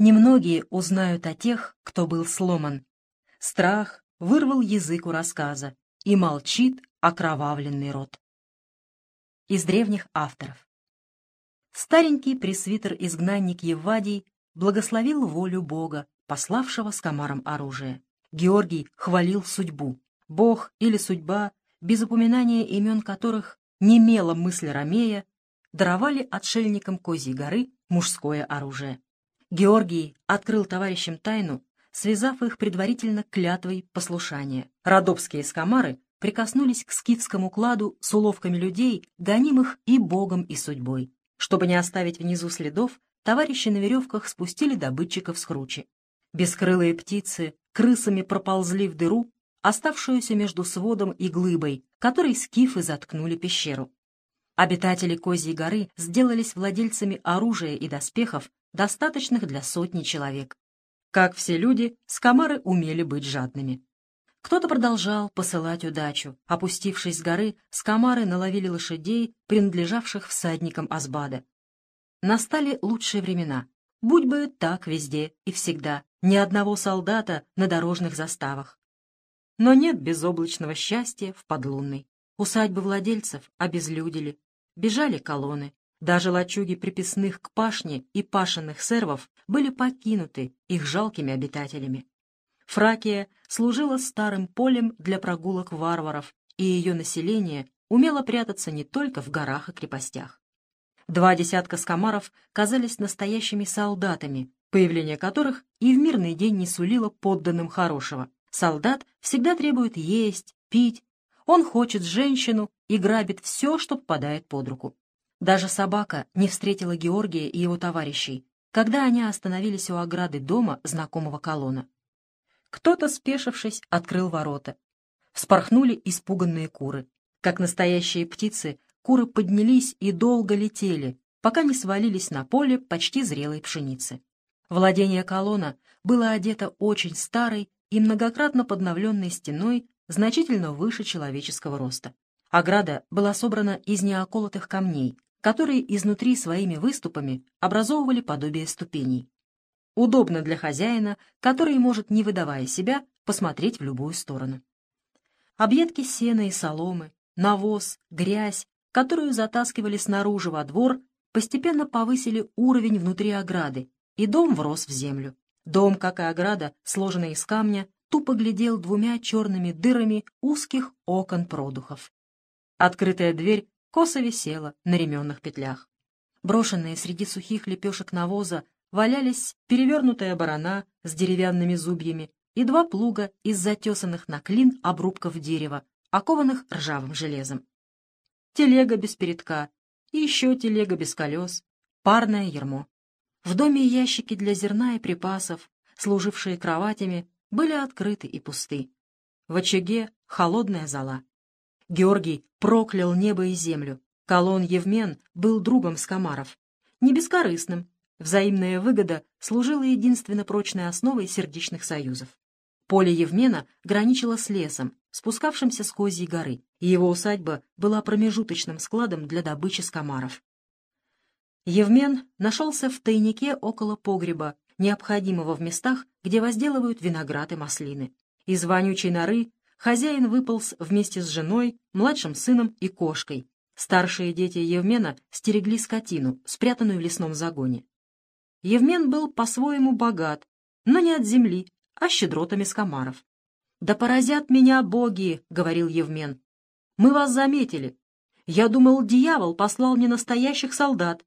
Немногие узнают о тех, кто был сломан. Страх вырвал язык у рассказа, и молчит окровавленный рот. Из древних авторов. Старенький пресвитер-изгнанник Евадий благословил волю Бога, пославшего с комаром оружие. Георгий хвалил судьбу. Бог или судьба, без упоминания имен которых немела мысль Ромея, даровали отшельникам Козьей горы мужское оружие. Георгий открыл товарищам тайну, связав их предварительно клятвой послушания. Родопские скамары прикоснулись к скифскому кладу с уловками людей, гонимых и Богом, и судьбой. Чтобы не оставить внизу следов, товарищи на веревках спустили добытчиков с кручи. Бескрылые птицы крысами проползли в дыру, оставшуюся между сводом и глыбой, которой скифы заткнули пещеру. Обитатели Козьей горы сделались владельцами оружия и доспехов, достаточных для сотни человек. Как все люди, скамары умели быть жадными. Кто-то продолжал посылать удачу. Опустившись с горы, скамары наловили лошадей, принадлежавших всадникам Азбада. Настали лучшие времена. Будь бы так везде и всегда, ни одного солдата на дорожных заставах. Но нет безоблачного счастья в подлунной. Усадьбы владельцев обезлюдили, бежали колонны, даже лачуги приписных к пашне и пашенных сервов были покинуты их жалкими обитателями. Фракия служила старым полем для прогулок варваров, и ее население умело прятаться не только в горах и крепостях. Два десятка скомаров казались настоящими солдатами, появление которых и в мирный день не сулило подданным хорошего. Солдат всегда требует есть, пить, он хочет женщину и грабит все, что попадает под руку. Даже собака не встретила Георгия и его товарищей, когда они остановились у ограды дома знакомого колонна. Кто-то, спешившись, открыл ворота. Вспорхнули испуганные куры. Как настоящие птицы, куры поднялись и долго летели, пока не свалились на поле почти зрелой пшеницы. Владение колонна было одето очень старой и многократно подновленной стеной значительно выше человеческого роста. Ограда была собрана из неоколотых камней, которые изнутри своими выступами образовывали подобие ступеней. Удобно для хозяина, который может, не выдавая себя, посмотреть в любую сторону. Объедки сена и соломы, навоз, грязь, которую затаскивали снаружи во двор, постепенно повысили уровень внутри ограды, и дом врос в землю. Дом, как и ограда, сложенный из камня, тупо глядел двумя черными дырами узких окон продухов. Открытая дверь Коса висела на ременных петлях. Брошенные среди сухих лепешек навоза валялись перевернутая барана с деревянными зубьями и два плуга из затесанных на клин обрубков дерева, окованных ржавым железом. Телега без передка и еще телега без колес, парное ермо. В доме ящики для зерна и припасов, служившие кроватями, были открыты и пусты. В очаге холодная зола. Георгий проклял небо и землю. Колон Евмен был другом Скомаров. Не бескорыстным. Взаимная выгода служила единственно прочной основой сердечных союзов. Поле Евмена граничило с лесом, спускавшимся с Козьей горы, и его усадьба была промежуточным складом для добычи скомаров. Евмен нашелся в тайнике около погреба, необходимого в местах, где возделывают виноград и маслины. Из вонючей норы хозяин выполз вместе с женой, младшим сыном и кошкой. Старшие дети Евмена стерегли скотину, спрятанную в лесном загоне. Евмен был по-своему богат, но не от земли, а щедротами скомаров. «Да поразят меня боги!» — говорил Евмен. «Мы вас заметили. Я думал, дьявол послал мне настоящих солдат».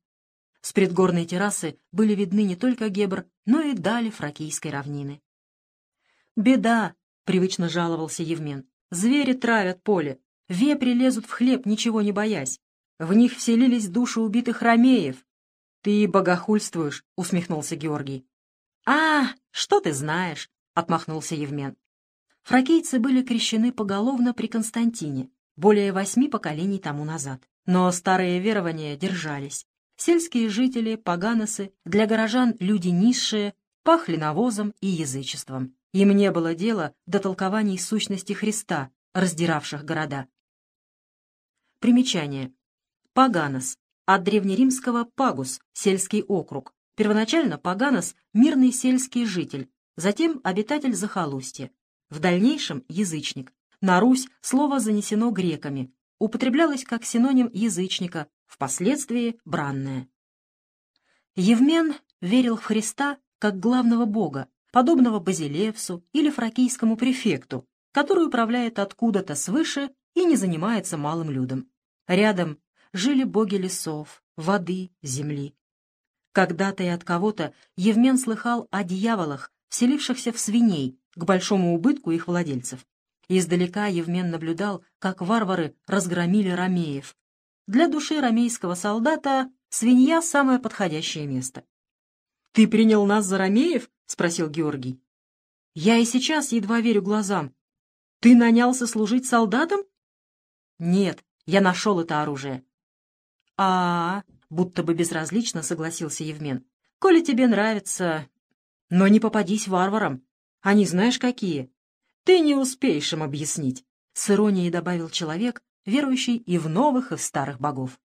С предгорной террасы были видны не только Гебр, но и дали фракийской равнины. «Беда!» — привычно жаловался Евмен. «Звери травят поле, вепри лезут в хлеб, ничего не боясь. В них вселились души убитых ромеев». «Ты богохульствуешь», — усмехнулся Георгий. «А, что ты знаешь?» — отмахнулся Евмен. Фракийцы были крещены поголовно при Константине, более восьми поколений тому назад. Но старые верования держались. Сельские жители, поганосы, для горожан люди низшие, пахли навозом и язычеством. Им не было дела до толкований сущности Христа, раздиравших города. Примечание. Паганос. От древнеримского «пагус» — сельский округ. Первоначально Паганос — мирный сельский житель, затем обитатель захолустья. В дальнейшем — язычник. На Русь слово занесено греками, употреблялось как синоним язычника, впоследствии — бранное. Евмен верил в Христа как главного бога, подобного Базилевсу или фракийскому префекту, который управляет откуда-то свыше и не занимается малым людом. Рядом жили боги лесов, воды, земли. Когда-то и от кого-то Евмен слыхал о дьяволах, вселившихся в свиней, к большому убытку их владельцев. Издалека Евмен наблюдал, как варвары разгромили ромеев. Для души ромейского солдата свинья — самое подходящее место. «Ты принял нас за ромеев?» — спросил Георгий. «Я и сейчас едва верю глазам. Ты нанялся служить солдатом?» «Нет, я нашел это оружие». «А, -а, -а будто бы безразлично согласился Евмен. «Коли тебе нравится, но не попадись варварам. Они знаешь какие. Ты не успеешь им объяснить», — с иронией добавил человек, верующий и в новых, и в старых богов.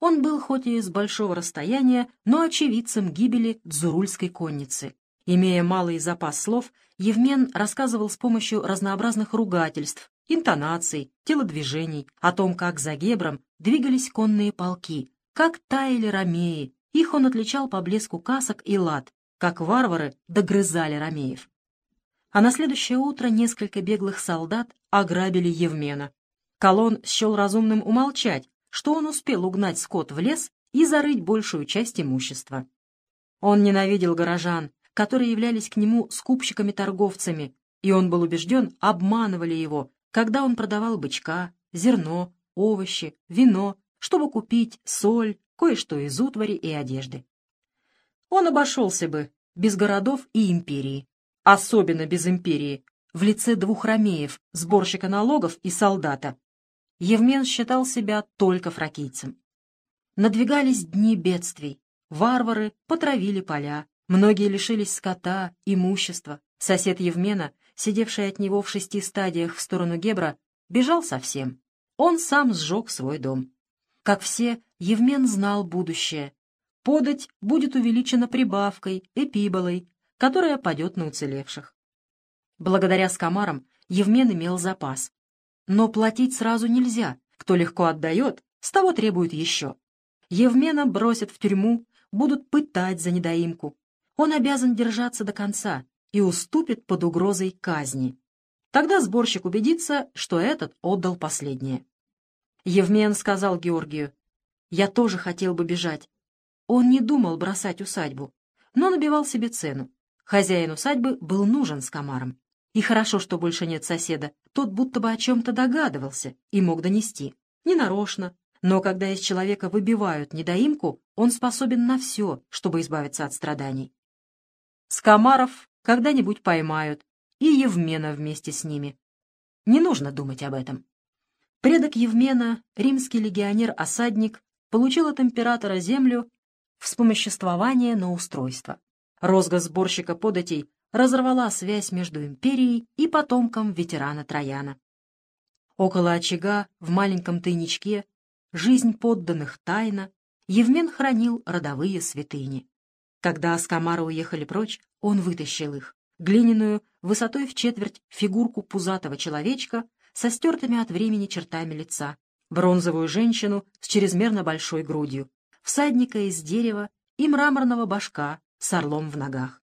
Он был хоть и с большого расстояния, но очевидцем гибели дзурульской конницы. Имея малый запас слов, Евмен рассказывал с помощью разнообразных ругательств, интонаций, телодвижений о том, как за Гебром двигались конные полки, как таяли ромеи, их он отличал по блеску касок и лад, как варвары догрызали ромеев. А на следующее утро несколько беглых солдат ограбили Евмена. Колон счел разумным умолчать, что он успел угнать скот в лес и зарыть большую часть имущества. Он ненавидел горожан, которые являлись к нему скупщиками-торговцами, и он был убежден, обманывали его, когда он продавал бычка, зерно, овощи, вино, чтобы купить соль, кое-что из утвари и одежды. Он обошелся бы без городов и империи, особенно без империи, в лице двух ромеев, сборщика налогов и солдата. Евмен считал себя только фракийцем. Надвигались дни бедствий, варвары потравили поля, многие лишились скота, имущества. Сосед Евмена, сидевший от него в шести стадиях в сторону Гебра, бежал совсем. Он сам сжег свой дом. Как все, Евмен знал будущее. Подать будет увеличена прибавкой, эпиболой, которая падет на уцелевших. Благодаря скамарам Евмен имел запас. Но платить сразу нельзя. Кто легко отдает, с того требует еще. Евмена бросят в тюрьму, будут пытать за недоимку. Он обязан держаться до конца и уступит под угрозой казни. Тогда сборщик убедится, что этот отдал последнее. Евмен сказал Георгию, «Я тоже хотел бы бежать». Он не думал бросать усадьбу, но набивал себе цену. Хозяин усадьбы был нужен с комаром. И хорошо, что больше нет соседа. Тот будто бы о чем-то догадывался и мог донести. Ненарочно. Но когда из человека выбивают недоимку, он способен на все, чтобы избавиться от страданий. Скомаров когда-нибудь поймают, и Евмена вместе с ними. Не нужно думать об этом. Предок Евмена, римский легионер-осадник, получил от императора землю вспомоществование на устройство. Розга сборщика податей разорвала связь между империей и потомком ветерана Трояна. Около очага, в маленьком тайничке, жизнь подданных тайна, Евмен хранил родовые святыни. Когда Аскамары уехали прочь, он вытащил их, глиняную, высотой в четверть, фигурку пузатого человечка со стертыми от времени чертами лица, бронзовую женщину с чрезмерно большой грудью, всадника из дерева и мраморного башка с орлом в ногах.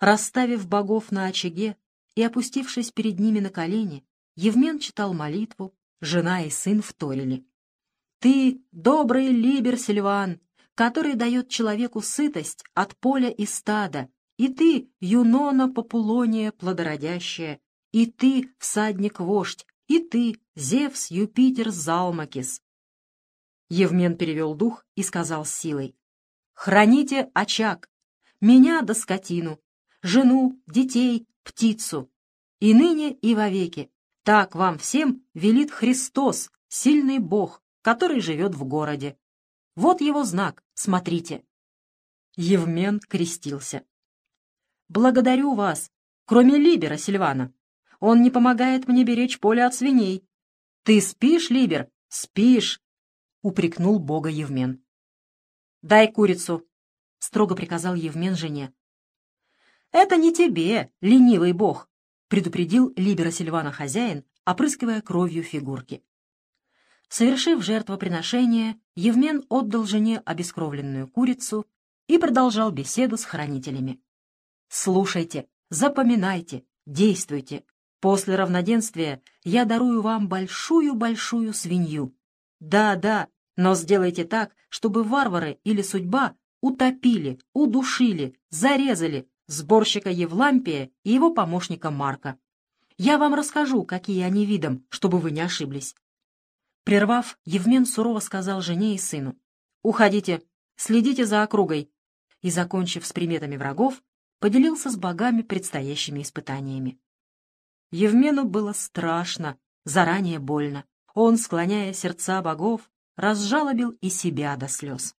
Расставив богов на очаге и опустившись перед ними на колени, Евмен читал молитву, жена и сын вторили. «Ты, добрый либер Сильван, который дает человеку сытость от поля и стада, и ты, Юнона Популония плодородящая, и ты, всадник-вождь, и ты, Зевс Юпитер Залмакис». Евмен перевел дух и сказал силой, «Храните очаг, меня да скотину, жену, детей, птицу. И ныне, и вовеки. Так вам всем велит Христос, сильный Бог, который живет в городе. Вот его знак, смотрите. Евмен крестился. Благодарю вас, кроме Либера Сильвана. Он не помогает мне беречь поле от свиней. Ты спишь, Либер? Спишь, упрекнул бога Евмен. Дай курицу. строго приказал Евмен жене. «Это не тебе, ленивый бог!» — предупредил Либера Сильвана хозяин, опрыскивая кровью фигурки. Совершив жертвоприношение, Евмен отдал жене обескровленную курицу и продолжал беседу с хранителями. «Слушайте, запоминайте, действуйте. После равноденствия я дарую вам большую-большую свинью. Да-да, но сделайте так, чтобы варвары или судьба утопили, удушили, зарезали сборщика Евлампия и его помощника Марка. Я вам расскажу, какие они видом, чтобы вы не ошиблись. Прервав, Евмен сурово сказал жене и сыну. «Уходите, следите за округой». И, закончив с приметами врагов, поделился с богами предстоящими испытаниями. Евмену было страшно, заранее больно. Он, склоняя сердца богов, разжалобил и себя до слез.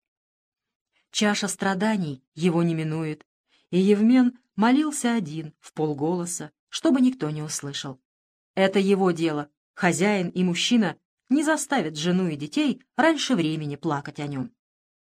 Чаша страданий его не минует, и Евмен молился один, в полголоса, чтобы никто не услышал. Это его дело. Хозяин и мужчина не заставят жену и детей раньше времени плакать о нем.